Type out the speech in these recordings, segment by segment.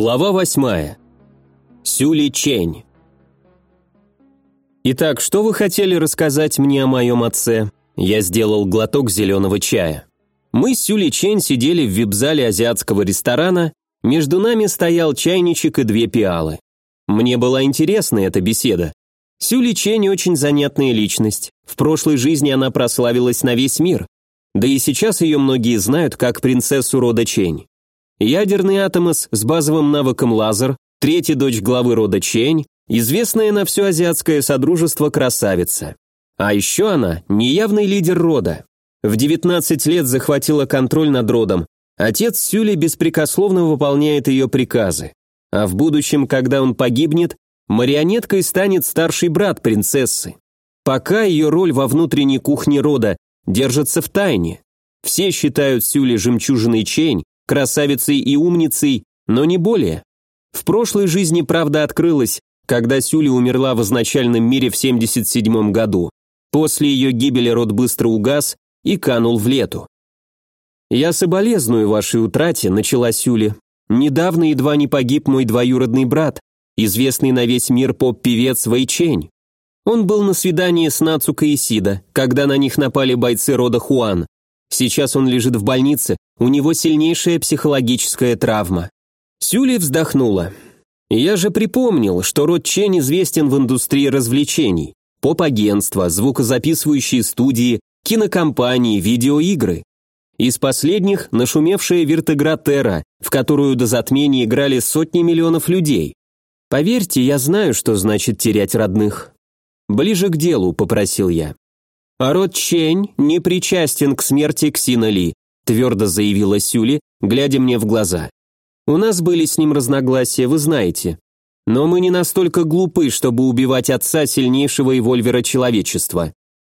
Глава восьмая. Сюли Чень. Итак, что вы хотели рассказать мне о моем отце? Я сделал глоток зеленого чая. Мы с Сюли Чень сидели в вип-зале азиатского ресторана, между нами стоял чайничек и две пиалы. Мне была интересна эта беседа. Сюли Чень очень занятная личность. В прошлой жизни она прославилась на весь мир. Да и сейчас ее многие знают как принцессу рода Чень. Ядерный атомос с базовым навыком лазер, третья дочь главы рода Чень, известная на все азиатское содружество красавица. А еще она неявный лидер рода. В 19 лет захватила контроль над родом. Отец Сюли беспрекословно выполняет ее приказы. А в будущем, когда он погибнет, марионеткой станет старший брат принцессы. Пока ее роль во внутренней кухне рода держится в тайне. Все считают Сюли жемчужиной Чень, красавицей и умницей, но не более. В прошлой жизни правда открылась, когда Сюли умерла в изначальном мире в 77 году. После ее гибели род быстро угас и канул в лету. «Я соболезную вашей утрате», — начала Сюли. «Недавно едва не погиб мой двоюродный брат, известный на весь мир поп-певец Вэйчень. Он был на свидании с Нацука Исида, когда на них напали бойцы рода Хуан. Сейчас он лежит в больнице, у него сильнейшая психологическая травма. Сюли вздохнула. Я же припомнил, что род Чен известен в индустрии развлечений. Поп-агентства, звукозаписывающие студии, кинокомпании, видеоигры. Из последних – нашумевшая Виртегра Терра, в которую до затмения играли сотни миллионов людей. Поверьте, я знаю, что значит терять родных. «Ближе к делу», – попросил я. «А род Чень не причастен к смерти Ксина Ли», твердо заявила Сюли, глядя мне в глаза. «У нас были с ним разногласия, вы знаете. Но мы не настолько глупы, чтобы убивать отца сильнейшего эвольвера человечества».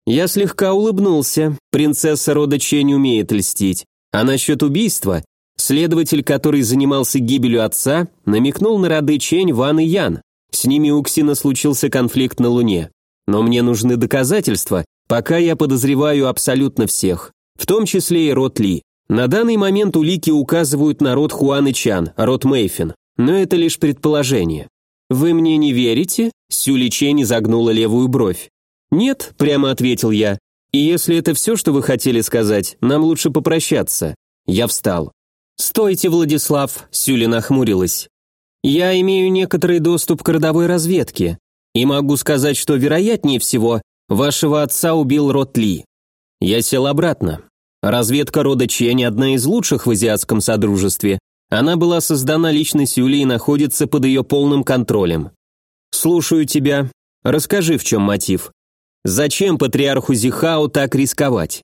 Я слегка улыбнулся, принцесса рода Чень умеет льстить. А насчет убийства, следователь, который занимался гибелью отца, намекнул на роды Чень, Ван и Ян. С ними у Ксина случился конфликт на Луне. Но мне нужны доказательства, Пока я подозреваю абсолютно всех, в том числе и род Ли. На данный момент улики указывают на род Хуан и Чан, род Мэйфин, но это лишь предположение. «Вы мне не верите?» Сюли Чень изогнула левую бровь. «Нет», — прямо ответил я. «И если это все, что вы хотели сказать, нам лучше попрощаться». Я встал. «Стойте, Владислав», — Сюли нахмурилась. «Я имею некоторый доступ к родовой разведке, и могу сказать, что вероятнее всего Вашего отца убил род Ли. Я сел обратно. Разведка рода Чень одна из лучших в азиатском содружестве. Она была создана лично Сюли и находится под ее полным контролем. Слушаю тебя. Расскажи, в чем мотив. Зачем патриарху Зихао так рисковать?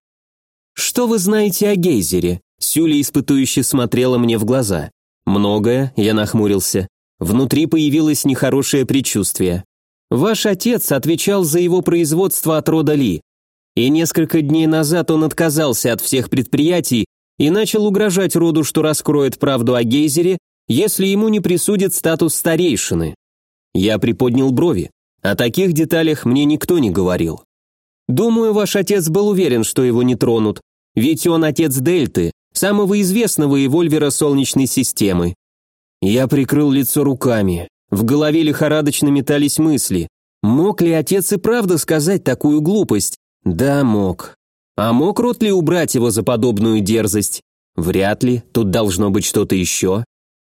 Что вы знаете о гейзере? Сюли испытующе смотрела мне в глаза. Многое, я нахмурился. Внутри появилось нехорошее предчувствие. Ваш отец отвечал за его производство от рода Ли. И несколько дней назад он отказался от всех предприятий и начал угрожать роду, что раскроет правду о Гейзере, если ему не присудит статус старейшины. Я приподнял брови. О таких деталях мне никто не говорил. Думаю, ваш отец был уверен, что его не тронут, ведь он отец Дельты, самого известного эвольвера Солнечной системы. Я прикрыл лицо руками. В голове лихорадочно метались мысли. Мог ли отец и правда сказать такую глупость? Да, мог. А мог рот ли убрать его за подобную дерзость? Вряд ли, тут должно быть что-то еще.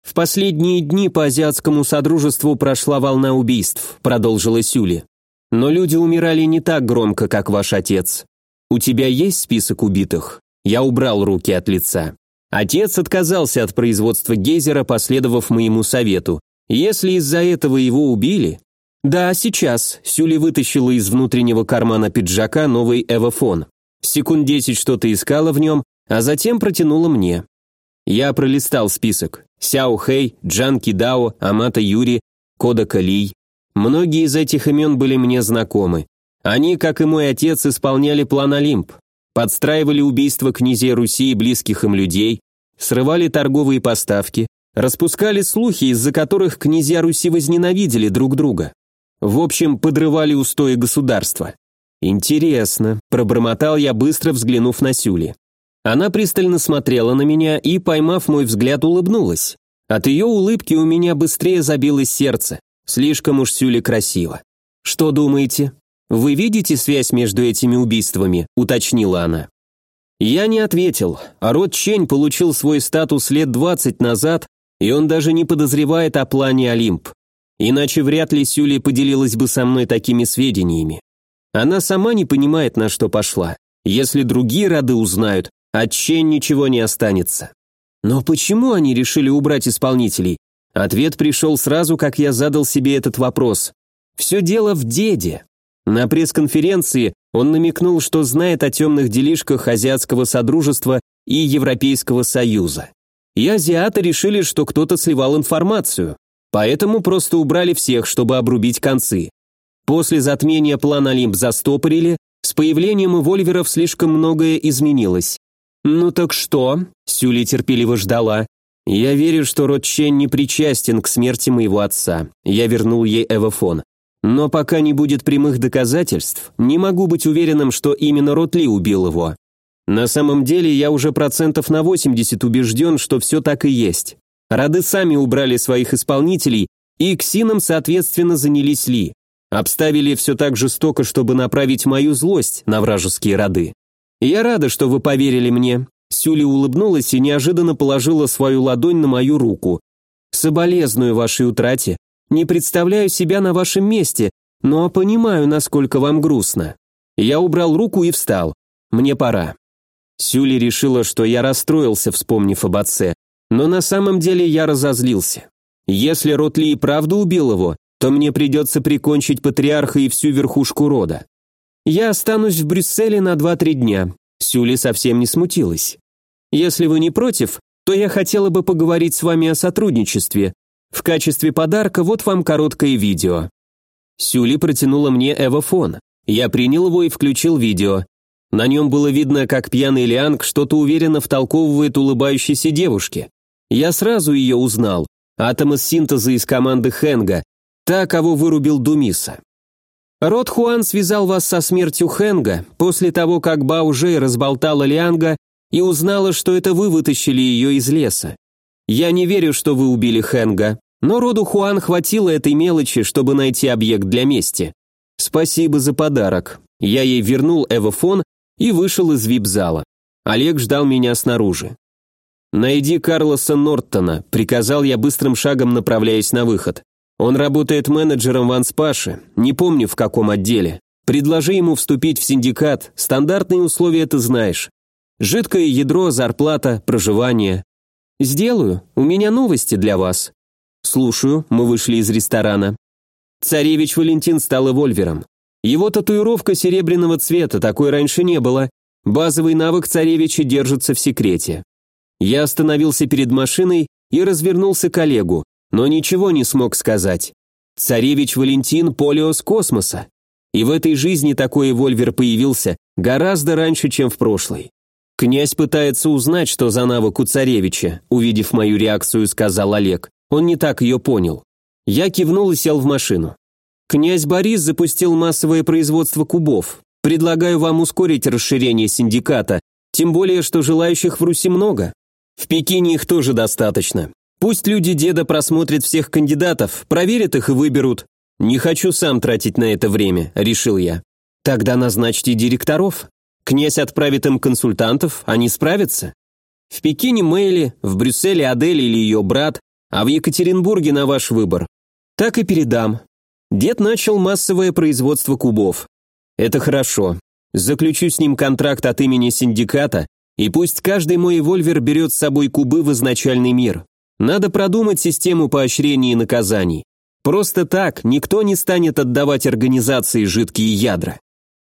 В последние дни по азиатскому содружеству прошла волна убийств, продолжила Сюли. Но люди умирали не так громко, как ваш отец. У тебя есть список убитых? Я убрал руки от лица. Отец отказался от производства гейзера, последовав моему совету. Если из-за этого его убили... Да, сейчас. Сюли вытащила из внутреннего кармана пиджака новый эвофон. Секунд десять что-то искала в нем, а затем протянула мне. Я пролистал список. Сяо Хэй, Джан Кидао, Амата Юри, Кода Калий. Многие из этих имен были мне знакомы. Они, как и мой отец, исполняли план Олимп. Подстраивали убийство князей Руси и близких им людей, срывали торговые поставки, распускали слухи, из-за которых князья Руси возненавидели друг друга. В общем, подрывали устои государства. «Интересно», – пробормотал я, быстро взглянув на Сюли. Она пристально смотрела на меня и, поймав мой взгляд, улыбнулась. От ее улыбки у меня быстрее забилось сердце. Слишком уж Сюли красиво. «Что думаете? Вы видите связь между этими убийствами?» – уточнила она. Я не ответил, а род Чень получил свой статус лет 20 назад, и он даже не подозревает о плане Олимп. Иначе вряд ли Сюли поделилась бы со мной такими сведениями. Она сама не понимает, на что пошла. Если другие роды узнают, от Чень ничего не останется. Но почему они решили убрать исполнителей? Ответ пришел сразу, как я задал себе этот вопрос. Все дело в деде. На пресс-конференции он намекнул, что знает о темных делишках Азиатского Содружества и Европейского Союза. И азиаты решили, что кто-то сливал информацию. Поэтому просто убрали всех, чтобы обрубить концы. После затмения план Олимп застопорили, с появлением Вольверов слишком многое изменилось. «Ну так что?» – Сюли терпеливо ждала. «Я верю, что род не причастен к смерти моего отца. Я вернул ей Эвофон. Но пока не будет прямых доказательств, не могу быть уверенным, что именно род Ли убил его. На самом деле я уже процентов на 80 убежден, что все так и есть. Роды сами убрали своих исполнителей, и Ксином, соответственно, занялись Ли. Обставили все так жестоко, чтобы направить мою злость на вражеские роды. Я рада, что вы поверили мне. Сюли улыбнулась и неожиданно положила свою ладонь на мою руку. Соболезную вашей утрате. Не представляю себя на вашем месте, но понимаю, насколько вам грустно. Я убрал руку и встал. Мне пора. Сюли решила, что я расстроился, вспомнив об отце, но на самом деле я разозлился. Если Ротли и правда убил его, то мне придется прикончить патриарха и всю верхушку рода. Я останусь в Брюсселе на 2-3 дня. Сюли совсем не смутилась. Если вы не против, то я хотела бы поговорить с вами о сотрудничестве. В качестве подарка вот вам короткое видео. Сюли протянула мне эвофон. Я принял его и включил видео. На нем было видно, как пьяный Лианг что-то уверенно втолковывает улыбающейся девушке. Я сразу ее узнал. Атом из синтеза из команды Хенга, та, кого вырубил Думиса. Род Хуан связал вас со смертью Хенга после того, как Бао Жэй разболтала Лианга и узнала, что это вы вытащили ее из леса. Я не верю, что вы убили Хенга, но роду Хуан хватило этой мелочи, чтобы найти объект для мести. Спасибо за подарок. Я ей вернул эвофон и вышел из вип-зала. Олег ждал меня снаружи. «Найди Карлоса Норттона», — приказал я быстрым шагом, направляясь на выход. «Он работает менеджером в Анспаше, не помню в каком отделе. Предложи ему вступить в синдикат, стандартные условия ты знаешь. Жидкое ядро, зарплата, проживание. Сделаю, у меня новости для вас». «Слушаю», — мы вышли из ресторана. Царевич Валентин стал эвольвером. Его татуировка серебряного цвета, такой раньше не было. Базовый навык царевича держится в секрете. Я остановился перед машиной и развернулся к Олегу, но ничего не смог сказать. Царевич Валентин – полиос космоса. И в этой жизни такой вольвер появился гораздо раньше, чем в прошлой. Князь пытается узнать, что за навык у царевича, увидев мою реакцию, сказал Олег. Он не так ее понял. Я кивнул и сел в машину. Князь Борис запустил массовое производство кубов. Предлагаю вам ускорить расширение синдиката, тем более, что желающих в Руси много. В Пекине их тоже достаточно. Пусть люди деда просмотрят всех кандидатов, проверят их и выберут. Не хочу сам тратить на это время, решил я. Тогда назначьте директоров. Князь отправит им консультантов, они справятся. В Пекине Мэйли, в Брюсселе Адель или ее брат, а в Екатеринбурге на ваш выбор. Так и передам. Дед начал массовое производство кубов. Это хорошо. Заключу с ним контракт от имени синдиката и пусть каждый мой вольвер берет с собой кубы в изначальный мир. Надо продумать систему поощрений и наказаний. Просто так никто не станет отдавать организации жидкие ядра.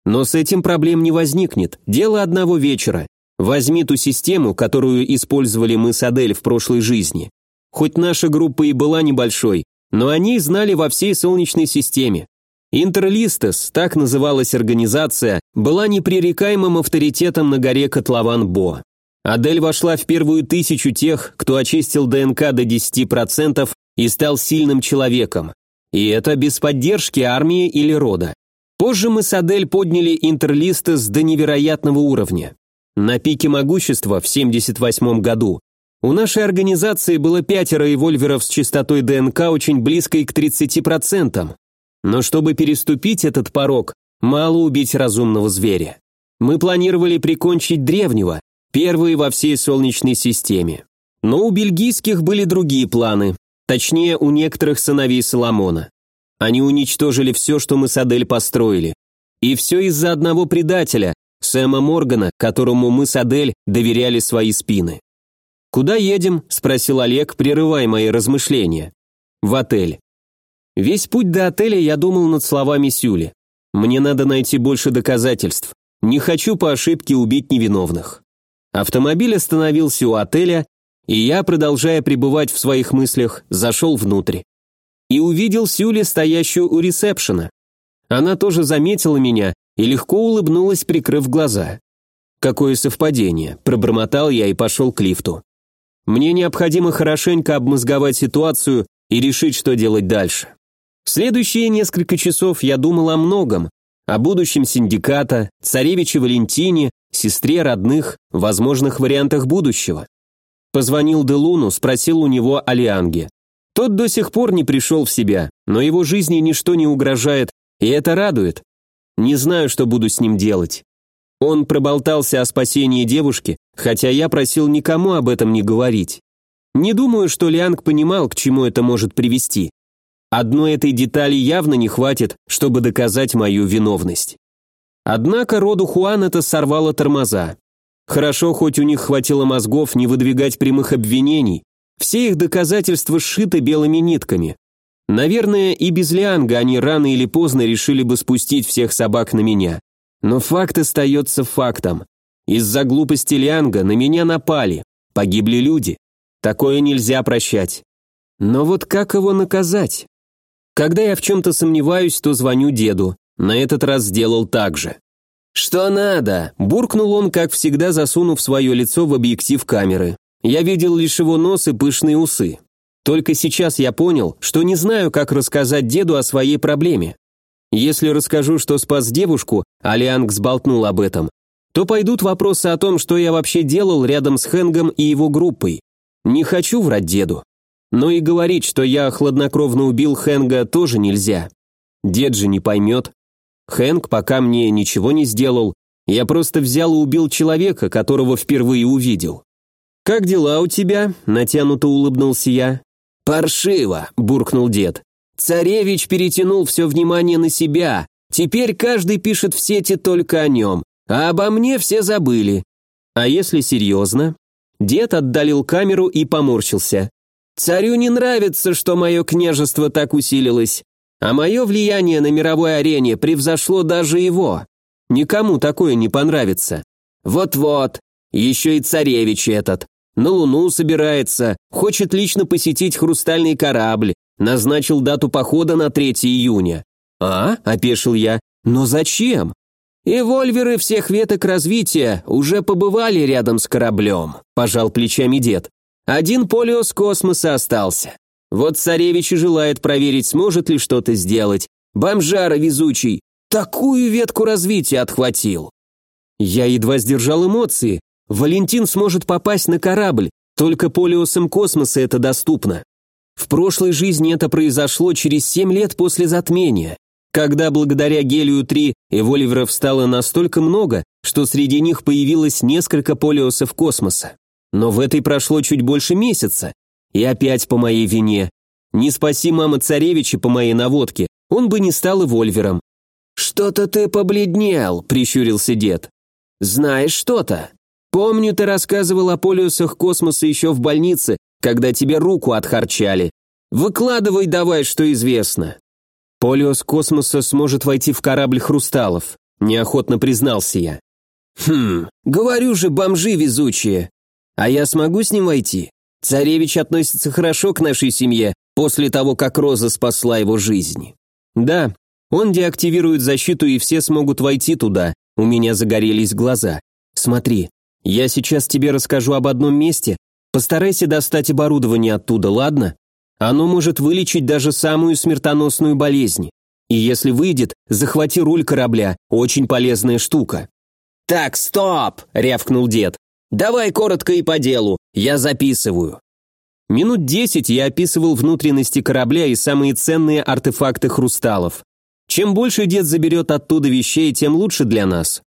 Но с этим проблем не возникнет. Дело одного вечера. Возьми ту систему, которую использовали мы с Адель в прошлой жизни. Хоть наша группа и была небольшой, но они знали во всей Солнечной системе. Интерлистес, так называлась организация, была непререкаемым авторитетом на горе Котлован-Бо. Адель вошла в первую тысячу тех, кто очистил ДНК до 10% и стал сильным человеком. И это без поддержки армии или рода. Позже мы с Адель подняли Интерлистес до невероятного уровня. На пике могущества в 78 году У нашей организации было пятеро эвольверов с частотой ДНК очень близкой к 30%. Но чтобы переступить этот порог, мало убить разумного зверя. Мы планировали прикончить древнего, первые во всей Солнечной системе. Но у бельгийских были другие планы, точнее, у некоторых сыновей Соломона. Они уничтожили все, что мы с Адель построили. И все из-за одного предателя, Сэма Моргана, которому мы с Адель доверяли свои спины. «Куда едем?» – спросил Олег, прерывая мои размышления. «В отель». Весь путь до отеля я думал над словами Сюли. Мне надо найти больше доказательств. Не хочу по ошибке убить невиновных. Автомобиль остановился у отеля, и я, продолжая пребывать в своих мыслях, зашел внутрь. И увидел Сюли, стоящую у ресепшена. Она тоже заметила меня и легко улыбнулась, прикрыв глаза. Какое совпадение, пробормотал я и пошел к лифту. Мне необходимо хорошенько обмозговать ситуацию и решить, что делать дальше. В следующие несколько часов я думал о многом, о будущем синдиката, царевиче Валентине, сестре родных, возможных вариантах будущего. Позвонил Делуну, спросил у него о Лианге. Тот до сих пор не пришел в себя, но его жизни ничто не угрожает, и это радует. Не знаю, что буду с ним делать. Он проболтался о спасении девушки, хотя я просил никому об этом не говорить. Не думаю, что Лианг понимал, к чему это может привести. Одной этой детали явно не хватит, чтобы доказать мою виновность. Однако роду Хуан это сорвало тормоза. Хорошо, хоть у них хватило мозгов не выдвигать прямых обвинений. Все их доказательства сшиты белыми нитками. Наверное, и без Лианга они рано или поздно решили бы спустить всех собак на меня. Но факт остается фактом. Из-за глупости Лианга на меня напали. Погибли люди. Такое нельзя прощать. Но вот как его наказать? Когда я в чем-то сомневаюсь, то звоню деду. На этот раз сделал так же. «Что надо?» – буркнул он, как всегда засунув свое лицо в объектив камеры. Я видел лишь его нос и пышные усы. Только сейчас я понял, что не знаю, как рассказать деду о своей проблеме. Если расскажу, что спас девушку, а Лианг сболтнул об этом, то пойдут вопросы о том, что я вообще делал рядом с Хэнгом и его группой. Не хочу врать деду. Но и говорить, что я хладнокровно убил Хэнга, тоже нельзя. Дед же не поймет. Хэнк пока мне ничего не сделал, я просто взял и убил человека, которого впервые увидел. «Как дела у тебя?» – натянуто улыбнулся я. «Паршиво», – буркнул дед. «Царевич перетянул все внимание на себя. Теперь каждый пишет в сети только о нем, а обо мне все забыли». «А если серьезно?» Дед отдалил камеру и поморщился. «Царю не нравится, что мое княжество так усилилось, а мое влияние на мировой арене превзошло даже его. Никому такое не понравится. Вот-вот, еще и царевич этот на Луну собирается, хочет лично посетить хрустальный корабль, назначил дату похода на 3 июня. «А?» – опешил я. «Но зачем?» «И вольверы всех веток развития уже побывали рядом с кораблем», – пожал плечами дед. «Один полиос космоса остался. Вот царевич и желает проверить, сможет ли что-то сделать. Бомжара везучий, такую ветку развития отхватил». Я едва сдержал эмоции, Валентин сможет попасть на корабль, только полиосом космоса это доступно. В прошлой жизни это произошло через 7 лет после затмения, когда благодаря гелию-3 эволиверов стало настолько много, что среди них появилось несколько полиосов космоса. Но в этой прошло чуть больше месяца. И опять по моей вине. Не спаси мама царевича по моей наводке, он бы не стал эвольвером. «Что-то ты побледнел», — прищурился дед. «Знаешь что-то?» Помню, ты рассказывал о полюсах космоса еще в больнице, когда тебе руку отхарчали. Выкладывай давай, что известно. Полиос космоса сможет войти в корабль хрусталов, неохотно признался я. Хм, говорю же, бомжи везучие. А я смогу с ним войти? Царевич относится хорошо к нашей семье после того, как Роза спасла его жизнь. Да, он деактивирует защиту, и все смогут войти туда. У меня загорелись глаза. Смотри, я сейчас тебе расскажу об одном месте. Постарайся достать оборудование оттуда, ладно? Оно может вылечить даже самую смертоносную болезнь. И если выйдет, захвати руль корабля, очень полезная штука». «Так, стоп!» – рявкнул дед. Давай коротко и по делу, я записываю». Минут десять я описывал внутренности корабля и самые ценные артефакты хрусталов. Чем больше дед заберет оттуда вещей, тем лучше для нас.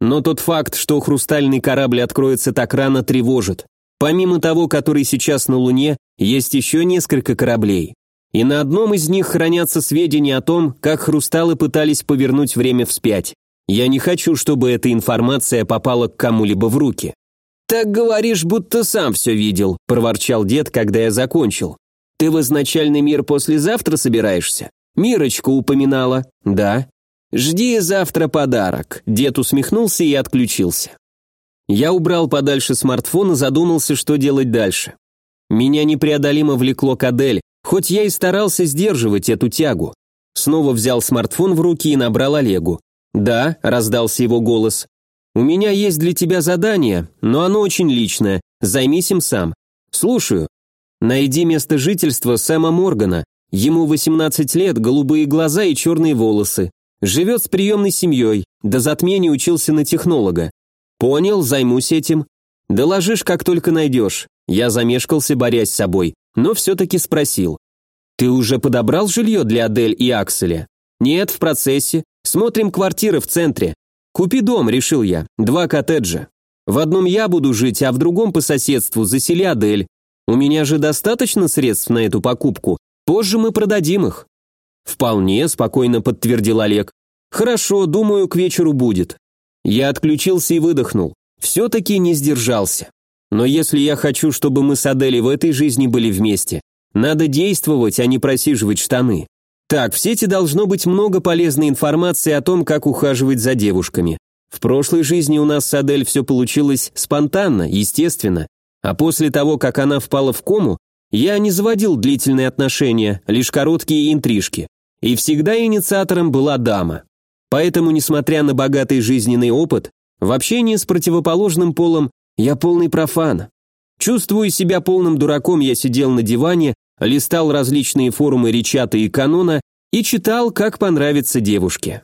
Но тот факт, что хрустальный корабль откроется так рано, тревожит. Помимо того, который сейчас на Луне, есть еще несколько кораблей. И на одном из них хранятся сведения о том, как хрусталы пытались повернуть время вспять. Я не хочу, чтобы эта информация попала к кому-либо в руки. «Так говоришь, будто сам все видел», – проворчал дед, когда я закончил. «Ты в изначальный мир послезавтра собираешься? Мирочку упоминала?» «Да». «Жди завтра подарок», – дед усмехнулся и отключился. Я убрал подальше смартфон и задумался, что делать дальше. Меня непреодолимо влекло к Адель, хоть я и старался сдерживать эту тягу. Снова взял смартфон в руки и набрал Олегу. «Да», – раздался его голос. «У меня есть для тебя задание, но оно очень личное. Займись им сам. Слушаю. Найди место жительства Сэма Моргана. Ему 18 лет, голубые глаза и черные волосы. Живет с приемной семьей, до затмения учился на технолога. Понял, займусь этим. Доложишь, как только найдешь. Я замешкался, борясь с собой, но все-таки спросил. Ты уже подобрал жилье для Адель и Акселя? Нет, в процессе. Смотрим квартиры в центре. «Купи дом», — решил я, — «два коттеджа. В одном я буду жить, а в другом по соседству засели Адель. У меня же достаточно средств на эту покупку. Позже мы продадим их». «Вполне», — спокойно подтвердил Олег. «Хорошо, думаю, к вечеру будет». Я отключился и выдохнул. Все-таки не сдержался. Но если я хочу, чтобы мы с Адели в этой жизни были вместе, надо действовать, а не просиживать штаны. Так, в сети должно быть много полезной информации о том, как ухаживать за девушками. В прошлой жизни у нас с Адель все получилось спонтанно, естественно. А после того, как она впала в кому, я не заводил длительные отношения, лишь короткие интрижки. И всегда инициатором была дама. Поэтому, несмотря на богатый жизненный опыт, в общении с противоположным полом я полный профан. Чувствуя себя полным дураком, я сидел на диване, листал различные форумы Речата и Канона и читал, как понравится девушке.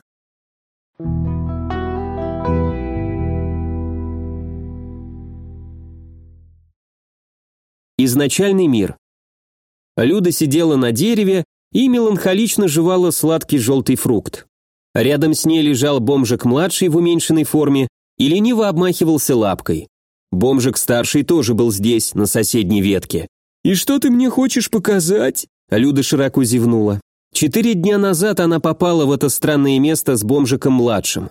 Изначальный мир. Люда сидела на дереве и меланхолично жевала сладкий желтый фрукт. Рядом с ней лежал бомжик-младший в уменьшенной форме и лениво обмахивался лапкой. Бомжик-старший тоже был здесь, на соседней ветке. «И что ты мне хочешь показать?» Люда широко зевнула. Четыре дня назад она попала в это странное место с бомжиком-младшим.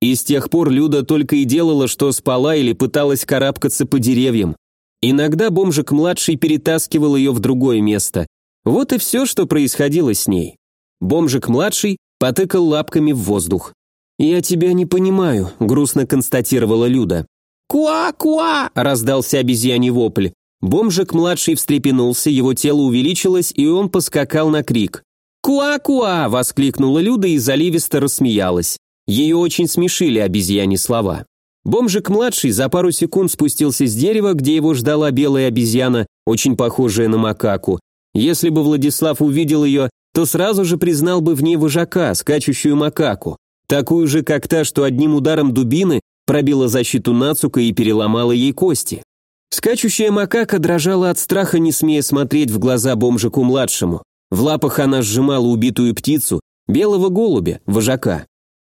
И с тех пор Люда только и делала, что спала или пыталась карабкаться по деревьям. Иногда бомжик-младший перетаскивал ее в другое место. Вот и все, что происходило с ней. Бомжик-младший потыкал лапками в воздух. «Я тебя не понимаю», — грустно констатировала Люда. «Куа-куа!» — раздался обезьяний вопль. Бомжик-младший встрепенулся, его тело увеличилось, и он поскакал на крик. «Куа-куа!» – воскликнула Люда и заливисто рассмеялась. Ее очень смешили обезьяне слова. Бомжик-младший за пару секунд спустился с дерева, где его ждала белая обезьяна, очень похожая на макаку. Если бы Владислав увидел ее, то сразу же признал бы в ней вожака, скачущую макаку. Такую же, как та, что одним ударом дубины пробила защиту Нацука и переломала ей кости. Скачущая макака дрожала от страха, не смея смотреть в глаза бомжику-младшему. В лапах она сжимала убитую птицу, белого голубя, вожака.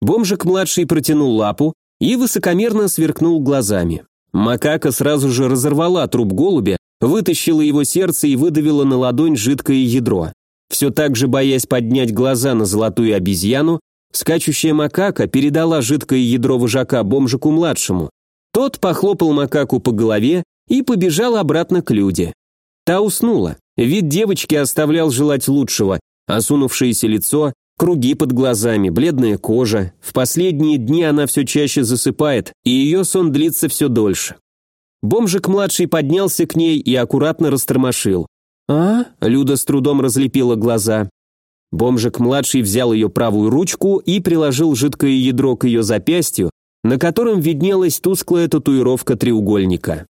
Бомжик-младший протянул лапу и высокомерно сверкнул глазами. Макака сразу же разорвала труп голубя, вытащила его сердце и выдавила на ладонь жидкое ядро. Все так же, боясь поднять глаза на золотую обезьяну, скачущая макака передала жидкое ядро вожака бомжику-младшему. Тот похлопал макаку по голове и побежал обратно к Люде. Та уснула. Вид девочки оставлял желать лучшего. Осунувшееся лицо, круги под глазами, бледная кожа. В последние дни она все чаще засыпает, и ее сон длится все дольше. Бомжик-младший поднялся к ней и аккуратно растормошил. «А?» – Люда с трудом разлепила глаза. Бомжик-младший взял ее правую ручку и приложил жидкое ядро к ее запястью, на котором виднелась тусклая татуировка треугольника.